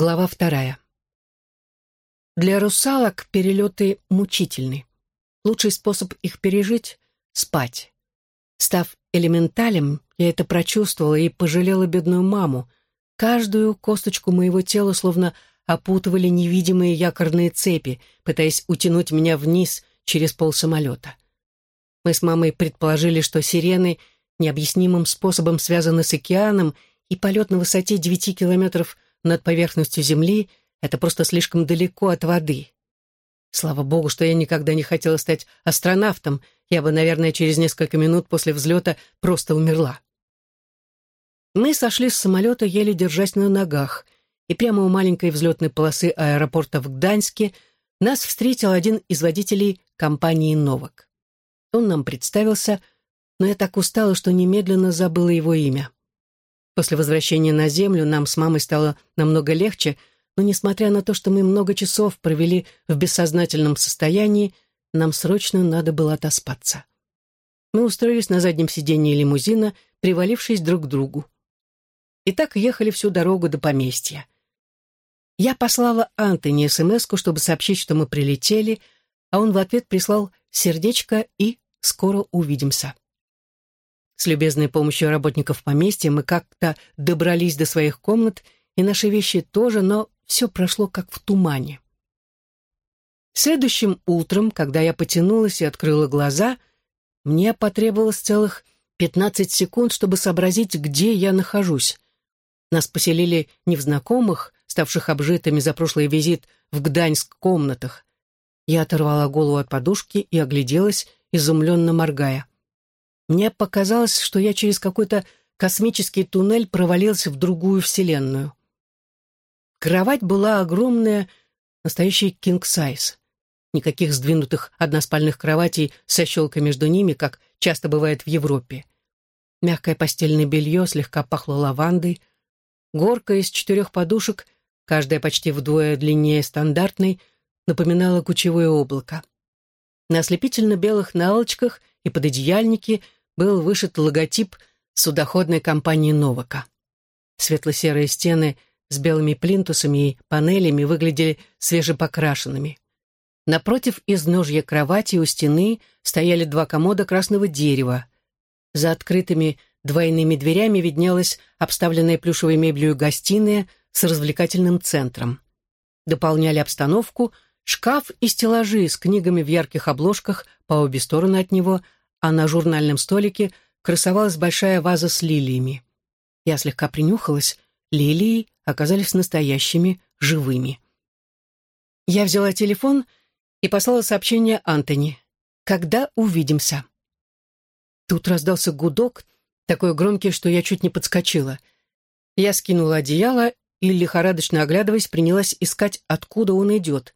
Глава вторая. Для русалок перелеты мучительны. Лучший способ их пережить — спать. Став элементалем, я это прочувствовала и пожалела бедную маму. Каждую косточку моего тела словно опутывали невидимые якорные цепи, пытаясь утянуть меня вниз через пол самолета. Мы с мамой предположили, что сирены необъяснимым способом связаны с океаном, и полет на высоте девяти километров над поверхностью Земли — это просто слишком далеко от воды. Слава богу, что я никогда не хотела стать астронавтом, я бы, наверное, через несколько минут после взлета просто умерла. Мы сошли с самолета, еле держась на ногах, и прямо у маленькой взлетной полосы аэропорта в Гданьске нас встретил один из водителей компании «Новак». Он нам представился, но я так устала, что немедленно забыла его имя. После возвращения на Землю нам с мамой стало намного легче, но, несмотря на то, что мы много часов провели в бессознательном состоянии, нам срочно надо было отоспаться. Мы устроились на заднем сиденье лимузина, привалившись друг к другу. И так ехали всю дорогу до поместья. Я послала Антони смс чтобы сообщить, что мы прилетели, а он в ответ прислал сердечко и «скоро увидимся». С любезной помощью работников поместья мы как-то добрались до своих комнат, и наши вещи тоже, но все прошло как в тумане. Следующим утром, когда я потянулась и открыла глаза, мне потребовалось целых 15 секунд, чтобы сообразить, где я нахожусь. Нас поселили не в знакомых, ставших обжитыми за прошлый визит в Гданьск комнатах. Я оторвала голову от подушки и огляделась, изумленно моргая. Мне показалось, что я через какой-то космический туннель провалился в другую вселенную. Кровать была огромная, настоящий кинг-сайз. Никаких сдвинутых односпальных кроватей со щелкой между ними, как часто бывает в Европе. Мягкое постельное белье слегка пахло лавандой. Горка из четырех подушек, каждая почти вдвое длиннее стандартной, напоминала кучевое облако. На ослепительно-белых наволочках и пододеяльнике был вышит логотип судоходной компании «Новака». Светло-серые стены с белыми плинтусами и панелями выглядели свежепокрашенными. Напротив изножья кровати у стены стояли два комода красного дерева. За открытыми двойными дверями виднелась обставленная плюшевой мебелью гостиная с развлекательным центром. Дополняли обстановку шкаф и стеллажи с книгами в ярких обложках по обе стороны от него, а на журнальном столике красовалась большая ваза с лилиями. Я слегка принюхалась, лилии оказались настоящими, живыми. Я взяла телефон и послала сообщение Антони. «Когда увидимся?» Тут раздался гудок, такой громкий, что я чуть не подскочила. Я скинула одеяло и, лихорадочно оглядываясь, принялась искать, откуда он идет.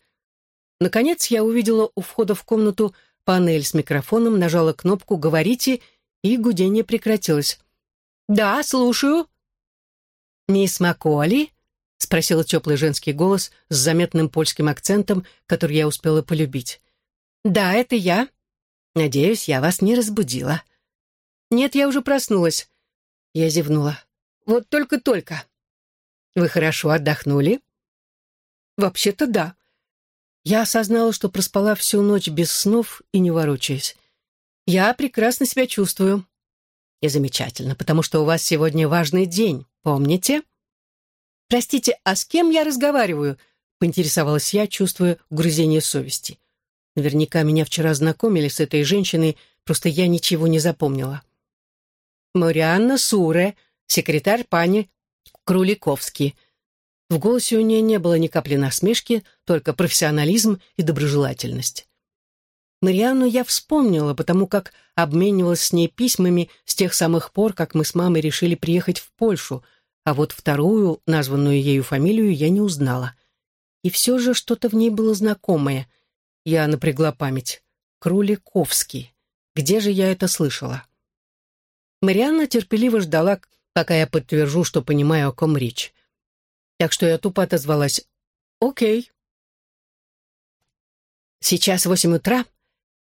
Наконец я увидела у входа в комнату панель с микрофоном, нажала кнопку «Говорите», и гудение прекратилось. «Да, слушаю». «Мисс Макколи?» — спросил теплый женский голос с заметным польским акцентом, который я успела полюбить. «Да, это я. Надеюсь, я вас не разбудила». «Нет, я уже проснулась». Я зевнула. «Вот только-только». «Вы хорошо отдохнули?» «Вообще-то да. Я осознала, что проспала всю ночь без снов и не ворочаясь. Я прекрасно себя чувствую. И замечательно, потому что у вас сегодня важный день, помните?» «Простите, а с кем я разговариваю?» — поинтересовалась я, чувствуя угрызение совести. Наверняка меня вчера знакомили с этой женщиной, просто я ничего не запомнила. «Марианна Суре, секретарь пани Круликовский». В голосе у нее не было ни капли насмешки, только профессионализм и доброжелательность. Марианну я вспомнила, потому как обменивалась с ней письмами с тех самых пор, как мы с мамой решили приехать в Польшу — а вот вторую, названную ею фамилию, я не узнала. И все же что-то в ней было знакомое. Я напрягла память. Круликовский. Где же я это слышала? Марианна терпеливо ждала, пока я подтвержу, что понимаю, о ком речь. Так что я тупо отозвалась. «Окей». «Сейчас восемь утра.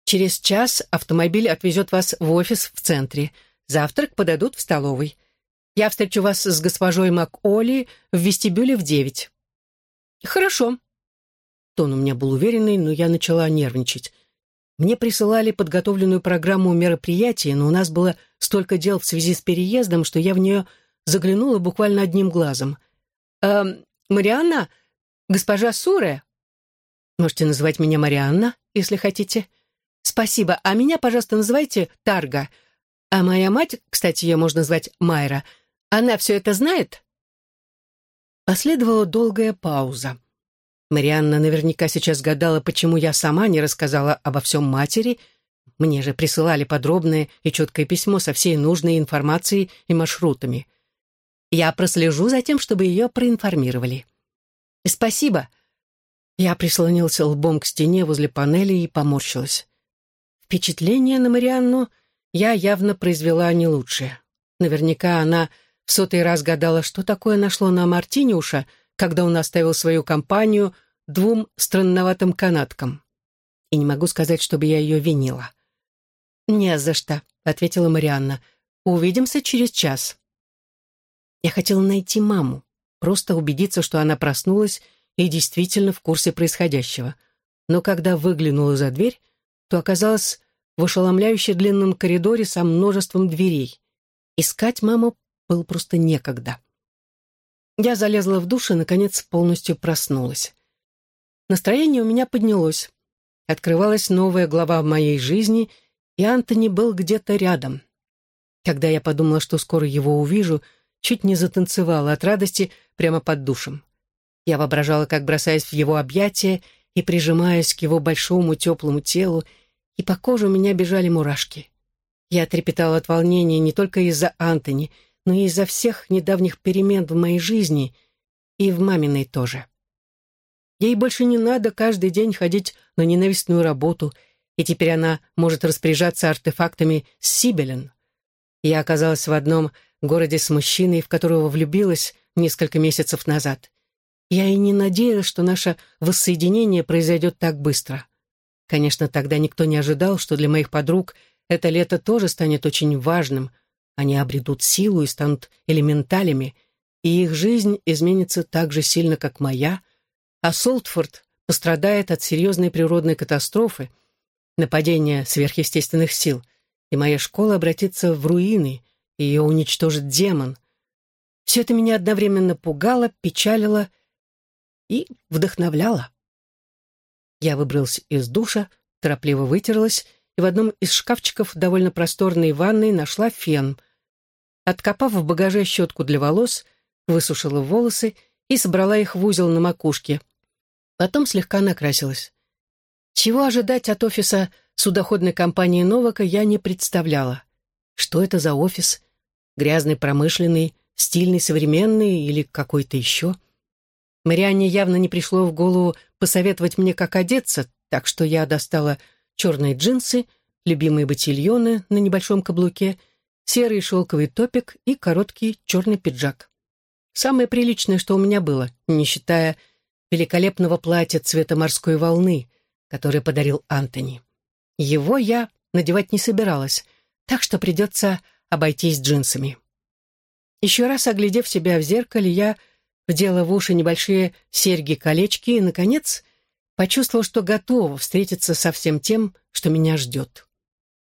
Через час автомобиль отвезет вас в офис в центре. Завтрак подадут в столовой. Я встречу вас с госпожой МакОли в вестибюле в девять. «Хорошо». Тон у меня был уверенный, но я начала нервничать. Мне присылали подготовленную программу мероприятий, но у нас было столько дел в связи с переездом, что я в нее заглянула буквально одним глазом. «Э, «Марианна? Госпожа Суре?» «Можете называть меня Марианна, если хотите». «Спасибо. А меня, пожалуйста, называйте Тарга. А моя мать, кстати, ее можно звать Майра, она все это знает?» Последовала долгая пауза. Марианна наверняка сейчас гадала, почему я сама не рассказала обо всем матери. Мне же присылали подробное и четкое письмо со всей нужной информацией и маршрутами. Я прослежу за тем, чтобы ее проинформировали. «Спасибо». Я прислонился лбом к стене возле панели и поморщилась. Впечатление на Марианну я явно произвела не лучшее. Наверняка она в сотый раз гадала, что такое нашло на Мартиниуша, когда он оставил свою компанию двум странноватым канаткам. И не могу сказать, чтобы я ее винила. «Не за что», — ответила Марианна. «Увидимся через час». Я хотела найти маму, просто убедиться, что она проснулась и действительно в курсе происходящего. Но когда выглянула за дверь, то оказалась в ошеломляюще длинном коридоре со множеством дверей. Искать маму было просто некогда. Я залезла в душ и, наконец, полностью проснулась. Настроение у меня поднялось. Открывалась новая глава в моей жизни, и Антони был где-то рядом. Когда я подумала, что скоро его увижу, чуть не затанцевала от радости прямо под душем. Я воображала, как бросаюсь в его объятия и прижимаюсь к его большому теплому телу, и по коже у меня бежали мурашки. Я трепетала от волнения не только из-за Антони, но и из-за всех недавних перемен в моей жизни и в маминой тоже. Ей больше не надо каждый день ходить на ненавистную работу, и теперь она может распоряжаться артефактами Сибелен. Я оказалась в одном городе с мужчиной, в которого влюбилась несколько месяцев назад. Я и не надеялась, что наше воссоединение произойдет так быстро. Конечно, тогда никто не ожидал, что для моих подруг это лето тоже станет очень важным, они обретут силу и станут элементалями, и их жизнь изменится так же сильно, как моя, а Солтфорд пострадает от серьезной природной катастрофы, нападения сверхъестественных сил, и моя школа обратится в руины, ее уничтожит демон. Все это меня одновременно пугало, печалило и вдохновляло. Я выбралась из душа, торопливо вытерлась и в одном из шкафчиков довольно просторной ванной нашла фен — Откопав в багаже щетку для волос, высушила волосы и собрала их в узел на макушке. Потом слегка накрасилась. Чего ожидать от офиса судоходной компании «Новака» я не представляла. Что это за офис? Грязный, промышленный, стильный, современный или какой-то еще? Марианне явно не пришло в голову посоветовать мне, как одеться, так что я достала черные джинсы, любимые ботильоны на небольшом каблуке — серый шелковый топик и короткий черный пиджак. Самое приличное, что у меня было, не считая великолепного платья цвета морской волны, которое подарил Антони. Его я надевать не собиралась, так что придется обойтись джинсами. Еще раз оглядев себя в зеркале, я вдела в уши небольшие серьги-колечки и, наконец, почувствовала, что готова встретиться со всем тем, что меня ждет.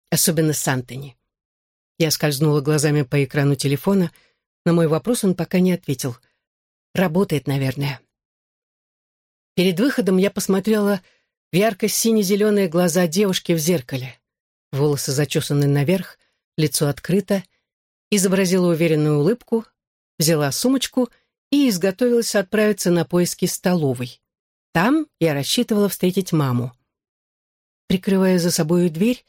Особенно с Антони. Я скользнула глазами по экрану телефона. На мой вопрос он пока не ответил. Работает, наверное. Перед выходом я посмотрела в ярко-сине-зеленые глаза девушки в зеркале. Волосы зачесаны наверх, лицо открыто. Изобразила уверенную улыбку, взяла сумочку и изготовилась отправиться на поиски столовой. Там я рассчитывала встретить маму. Прикрывая за собой дверь,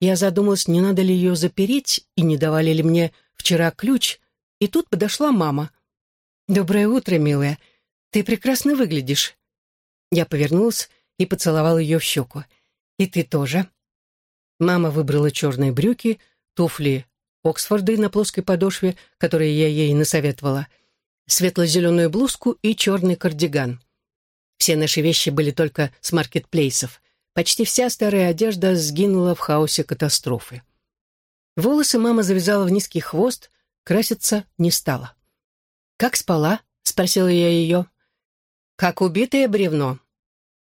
я задумалась, не надо ли ее запереть, и не давали ли мне вчера ключ, и тут подошла мама. «Доброе утро, милая. Ты прекрасно выглядишь». Я повернулась и поцеловал ее в щеку. «И ты тоже». Мама выбрала черные брюки, туфли Оксфорды на плоской подошве, которые я ей насоветовала, светло-зеленую блузку и черный кардиган. Все наши вещи были только с маркетплейсов. Почти вся старая одежда сгинула в хаосе катастрофы. Волосы мама завязала в низкий хвост, краситься не стала. «Как спала?» — спросила я ее. как убитое бревно».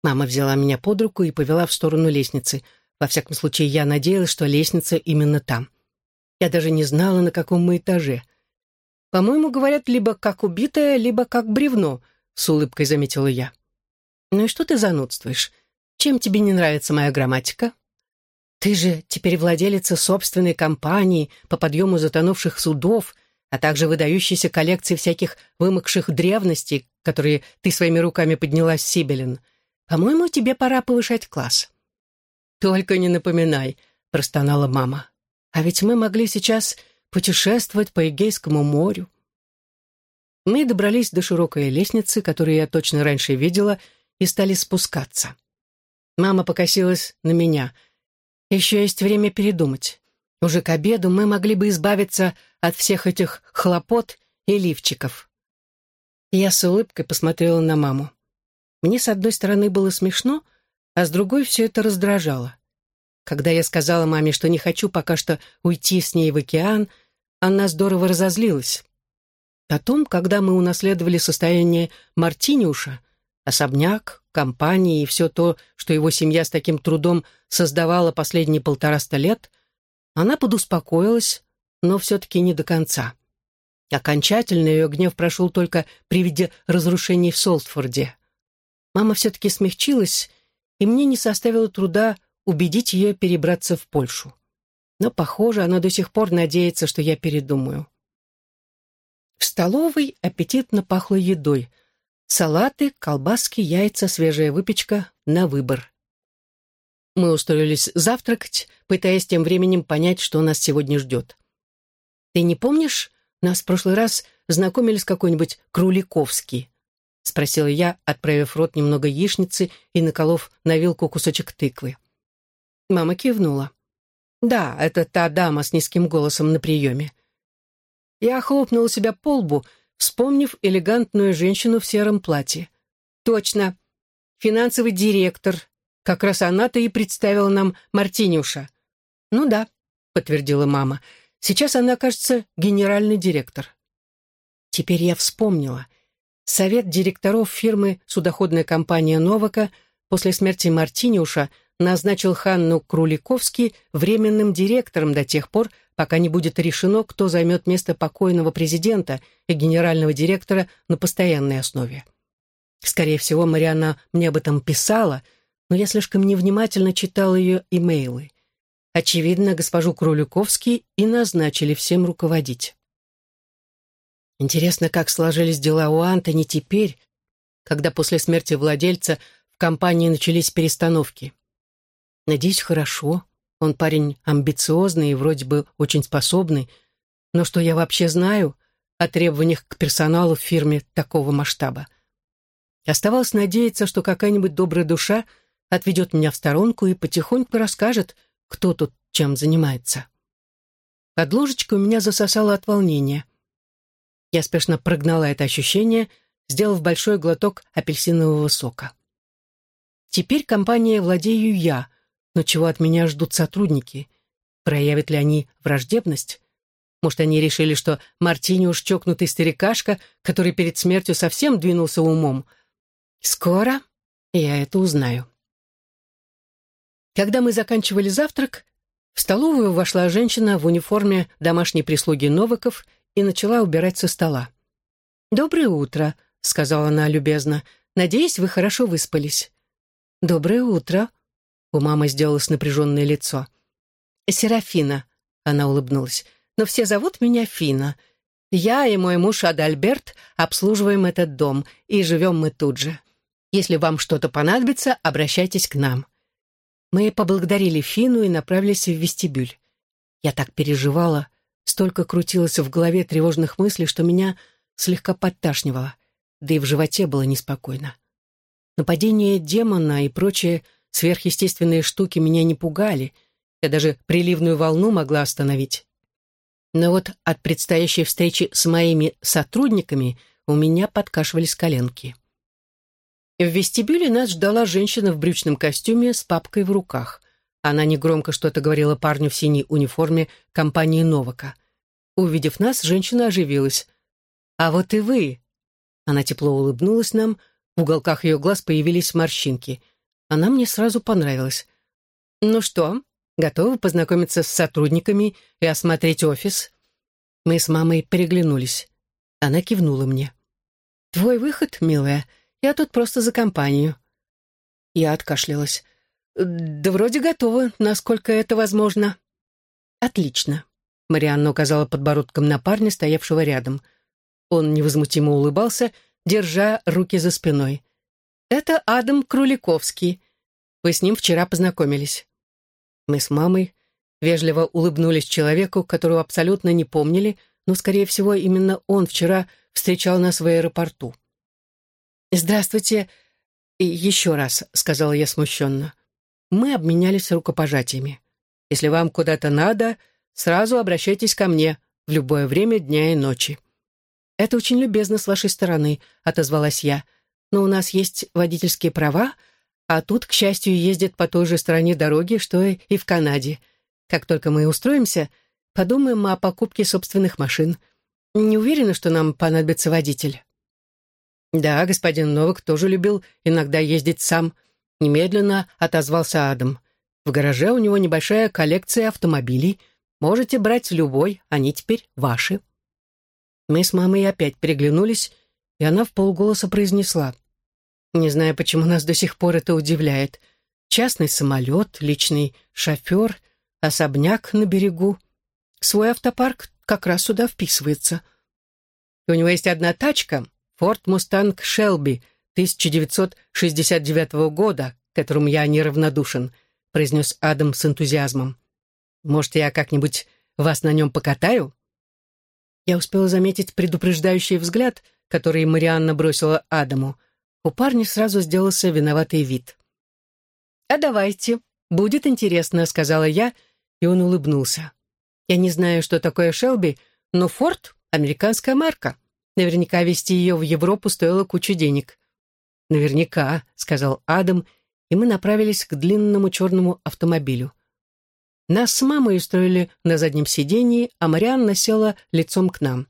Мама взяла меня под руку и повела в сторону лестницы. Во всяком случае, я надеялась, что лестница именно там. Я даже не знала, на каком мы этаже. «По-моему, говорят, либо как убитое, либо как бревно», — с улыбкой заметила я. «Ну и что ты занудствуешь? Чем тебе не нравится моя грамматика?» «Ты же теперь владелица собственной компании по подъему затонувших судов», а также выдающейся коллекции всяких вымокших древностей, которые ты своими руками подняла с Сибелин. По-моему, тебе пора повышать класс». «Только не напоминай», — простонала мама. «А ведь мы могли сейчас путешествовать по Эгейскому морю». Мы добрались до широкой лестницы, которую я точно раньше видела, и стали спускаться. Мама покосилась на меня. «Еще есть время передумать. Уже к обеду мы могли бы избавиться от всех этих хлопот и лифчиков». Я с улыбкой посмотрела на маму. Мне, с одной стороны, было смешно, а с другой все это раздражало. Когда я сказала маме, что не хочу пока что уйти с ней в океан, она здорово разозлилась. Потом, когда мы унаследовали состояние Мартиниуша, особняк, компании и все то, что его семья с таким трудом создавала последние полтораста лет, она подуспокоилась, но все-таки не до конца. Окончательно ее гнев прошел только при виде разрушений в Солтфорде. Мама все-таки смягчилась, и мне не составило труда убедить ее перебраться в Польшу. Но, похоже, она до сих пор надеется, что я передумаю. В столовой аппетитно пахло едой. Салаты, колбаски, яйца, свежая выпечка на выбор. Мы устроились завтракать, пытаясь тем временем понять, что нас сегодня ждет. Ты не помнишь, нас в прошлый раз знакомили с какой-нибудь Круликовский?» — спросила я, отправив в рот немного яичницы и наколов на вилку кусочек тыквы. Мама кивнула. «Да, это та дама с низким голосом на приеме». Я хлопнула себя по лбу, вспомнив элегантную женщину в сером платье. «Точно. Финансовый директор. Как раз она-то и представила нам Мартинюша». «Ну да», — подтвердила мама. Сейчас она, кажется, генеральный директор. Теперь я вспомнила. Совет директоров фирмы судоходная компания «Новака» после смерти Мартиниуша назначил Ханну Круликовский временным директором до тех пор, пока не будет решено, кто займет место покойного президента и генерального директора на постоянной основе. Скорее всего, Марианна мне об этом писала, но я слишком невнимательно читал ее имейлы. Очевидно, госпожу Крулюковский и назначили всем руководить. Интересно, как сложились дела у Антони теперь, когда после смерти владельца в компании начались перестановки. Надеюсь, хорошо. Он парень амбициозный и вроде бы очень способный. Но что я вообще знаю о требованиях к персоналу в фирме такого масштаба? Оставалось надеяться, что какая-нибудь добрая душа отведет меня в сторонку и потихоньку расскажет, кто тут чем занимается. Под ложечкой у меня засосало от волнения. Я спешно прогнала это ощущение, сделав большой глоток апельсинового сока. Теперь компания владею я, но чего от меня ждут сотрудники? Проявят ли они враждебность? Может, они решили, что Мартини уж чокнутый старикашка, который перед смертью совсем двинулся умом? Скоро я это узнаю. Когда мы заканчивали завтрак, в столовую вошла женщина в униформе домашней прислуги Новиков и начала убирать со стола. «Доброе утро», — сказала она любезно. «Надеюсь, вы хорошо выспались». «Доброе утро», — у мамы сделалось напряженное лицо. «Серафина», — она улыбнулась, — «но все зовут меня Фина. Я и мой муж Адальберт обслуживаем этот дом, и живем мы тут же. Если вам что-то понадобится, обращайтесь к нам». Мы поблагодарили Фину и направились в вестибюль. Я так переживала, столько крутилось в голове тревожных мыслей, что меня слегка подташнивало, да и в животе было неспокойно. Нападение демона и прочие сверхъестественные штуки меня не пугали, я даже приливную волну могла остановить. Но вот от предстоящей встречи с моими сотрудниками у меня подкашивались коленки. В вестибюле нас ждала женщина в брючном костюме с папкой в руках. Она негромко что-то говорила парню в синей униформе компании «Новака». Увидев нас, женщина оживилась. «А вот и вы!» Она тепло улыбнулась нам, В уголках ее глаз появились морщинки. Она мне сразу понравилась. «Ну что, готовы познакомиться с сотрудниками и осмотреть офис?» Мы с мамой переглянулись. Она кивнула мне. «Твой выход, милая. Я тут просто за компанию». Я откашлялась. «Да вроде готова, насколько это возможно». «Отлично», — Марианна указала подбородком на парня, стоявшего рядом. Он невозмутимо улыбался, держа руки за спиной. «Это Адам Круликовский. Вы с ним вчера познакомились». Мы с мамой вежливо улыбнулись человеку, которого абсолютно не помнили, но, скорее всего, именно он вчера встречал нас в аэропорту. «Здравствуйте еще раз», — сказала я смущенно. Мы обменялись рукопожатиями. «Если вам куда-то надо, сразу обращайтесь ко мне в любое время дня и ночи». «Это очень любезно с вашей стороны», — отозвалась я. «Но у нас есть водительские права, а тут, к счастью, ездят по той же стороне дороги, что и в Канаде. Как только мы устроимся, подумаем о покупке собственных машин. Не уверена, что нам понадобится водитель». «Да, господин Новак тоже любил иногда ездить сам», — немедленно отозвался Адам. «В гараже у него небольшая коллекция автомобилей. Можете брать любой, они теперь ваши». Мы с мамой опять переглянулись, и она в полголоса произнесла. «Не знаю, почему нас до сих пор это удивляет. Частный самолет, личный шофер, особняк на берегу. Свой автопарк как раз сюда вписывается. И у него есть одна тачка, Ford Mustang Shelby 1969 года, которому я неравнодушен», произнес Адам с энтузиазмом. «Может, я как-нибудь вас на нем покатаю?» Я успела заметить предупреждающий взгляд, который Марианна бросила Адаму. У парня сразу сделался виноватый вид. «А давайте, будет интересно», — сказала я, и он улыбнулся. «Я не знаю, что такое Шелби, но Форд — американская марка. Наверняка везти ее в Европу стоило кучу денег». «Наверняка», — сказал Адам, и мы направились к длинному черному автомобилю. Нас с мамой устроили на заднем сидении, а Марианна села лицом к нам.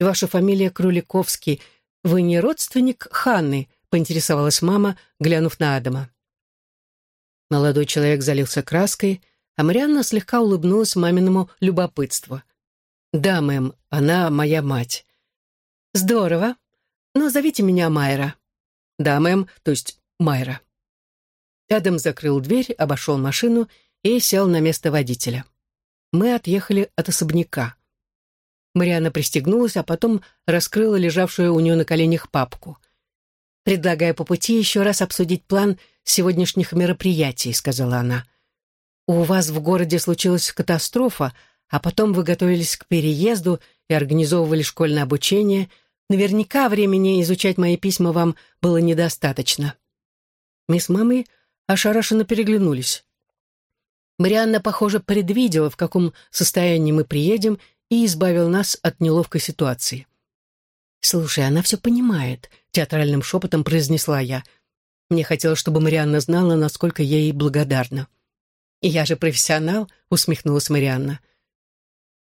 «Ваша фамилия Круликовский. Вы не родственник Ханны?» — поинтересовалась мама, глянув на Адама. Молодой человек залился краской, а Марианна слегка улыбнулась маминому любопытству. «Да, мэм, она моя мать». «Здорово. Но зовите меня Майра». «Да, мэм, то есть Майра». Адам закрыл дверь, обошел машину и сел на место водителя. Мы отъехали от особняка. Мариана пристегнулась, а потом раскрыла лежавшую у нее на коленях папку. «Предлагаю по пути еще раз обсудить план сегодняшних мероприятий», — сказала она. «У вас в городе случилась катастрофа, а потом вы готовились к переезду и организовывали школьное обучение. Наверняка времени изучать мои письма вам было недостаточно». Мы с мамой ошарашенно переглянулись. Марианна, похоже, предвидела, в каком состоянии мы приедем, и избавил нас от неловкой ситуации. «Слушай, она все понимает», — театральным шепотом произнесла я. Мне хотелось, чтобы Марианна знала, насколько я ей благодарна. «И я же профессионал», — усмехнулась Марианна.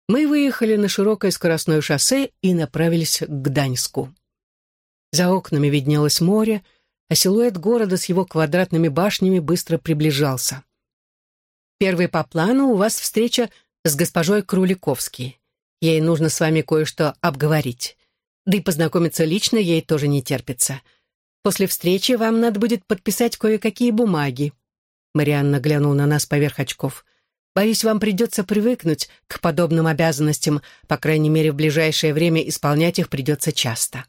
Мы выехали на широкое скоростное шоссе и направились к Гданьску. За окнами виднелось море, а силуэт города с его квадратными башнями быстро приближался. Первый по плану у вас встреча с госпожой Круликовской. Ей нужно с вами кое-что обговорить. Да и познакомиться лично ей тоже не терпится. После встречи вам надо будет подписать кое-какие бумаги». Марианна глянула на нас поверх очков. «Боюсь, вам придется привыкнуть к подобным обязанностям, по крайней мере, в ближайшее время исполнять их придется часто.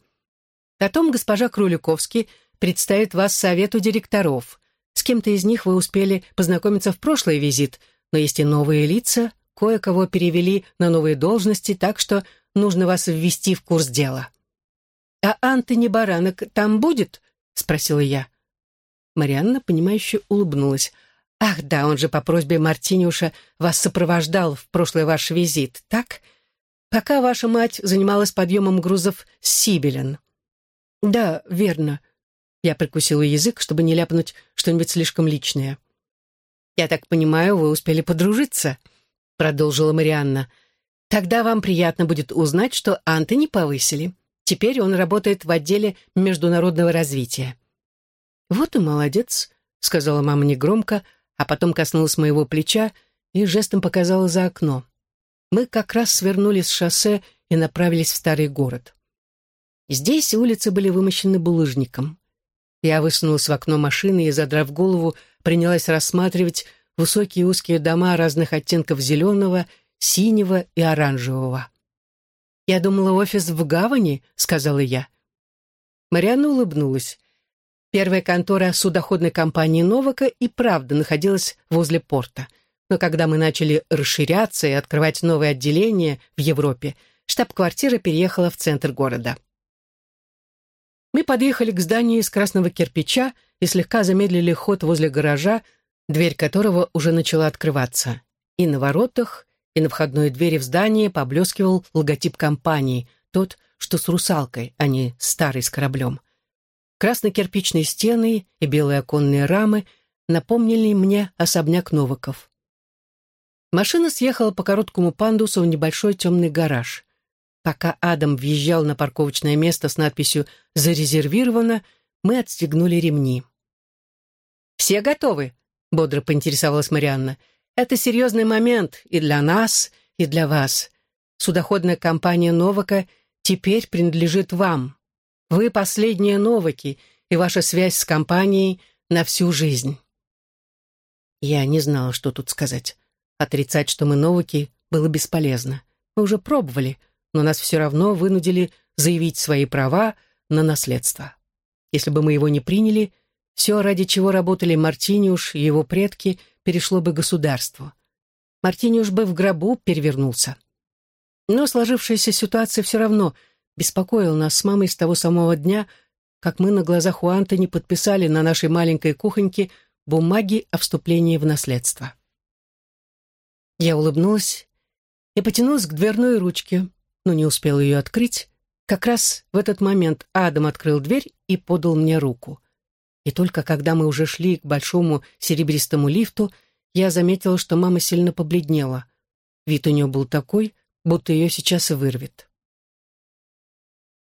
Потом госпожа Круликовский представит вас совету директоров. С кем-то из них вы успели познакомиться в прошлый визит, но есть и новые лица, кое-кого перевели на новые должности, так что нужно вас ввести в курс дела». «А Антони Баранок там будет?» — спросила я. Марианна, понимающе улыбнулась. «Ах да, он же по просьбе Мартиниуша вас сопровождал в прошлый ваш визит, так? Пока ваша мать занималась подъемом грузов с Сибелен». «Да, верно», я прикусила язык, чтобы не ляпнуть что-нибудь слишком личное. «Я так понимаю, вы успели подружиться?» — продолжила Марианна. «Тогда вам приятно будет узнать, что Антони повысили. Теперь он работает в отделе международного развития. «Вот и молодец», — сказала мама негромко, а потом коснулась моего плеча и жестом показала за окно. Мы как раз свернули с шоссе и направились в старый город. Здесь улицы были вымощены булыжником. Я высунулась в окно машины и, задрав голову, принялась рассматривать высокие узкие дома разных оттенков зеленого, синего и оранжевого. «Я думала, офис в гавани», — сказала я. Марианна улыбнулась. Первая контора судоходной компании «Новака» и правда находилась возле порта. Но когда мы начали расширяться и открывать новые отделения в Европе, штаб-квартира переехала в центр города. Мы подъехали к зданию из красного кирпича и слегка замедлили ход возле гаража, дверь которого уже начала открываться. И на воротах, и на входной двери в здание поблескивал логотип компании, тот, что с русалкой, а не старый с кораблем. Красно-кирпичные стены и белые оконные рамы напомнили мне особняк Новаков. Машина съехала по короткому пандусу в небольшой темный гараж. Пока Адам въезжал на парковочное место с надписью «Зарезервировано», мы отстегнули ремни. «Все готовы?» — бодро поинтересовалась Марианна. Это серьезный момент и для нас, и для вас. Судоходная компания «Новака» теперь принадлежит вам. Вы последние «Новаки», и ваша связь с компанией на всю жизнь. Я не знала, что тут сказать. Отрицать, что мы «Новаки», было бесполезно. Мы уже пробовали, но нас все равно вынудили заявить свои права на наследство. Если бы мы его не приняли, все, ради чего работали Мартиниуш и его предки – перешло бы государству. Мартиниуш бы в гробу перевернулся. Но сложившаяся ситуация все равно беспокоила нас с мамой с того самого дня, как мы на глазах у Антони подписали на нашей маленькой кухоньке бумаги о вступлении в наследство. Я улыбнулась и потянулась к дверной ручке, но не успела ее открыть. Как раз в этот момент Адам открыл дверь и подал мне руку. И только когда мы уже шли к большому серебристому лифту, я заметила, что мама сильно побледнела. Вид у нее был такой, будто ее сейчас и вырвет.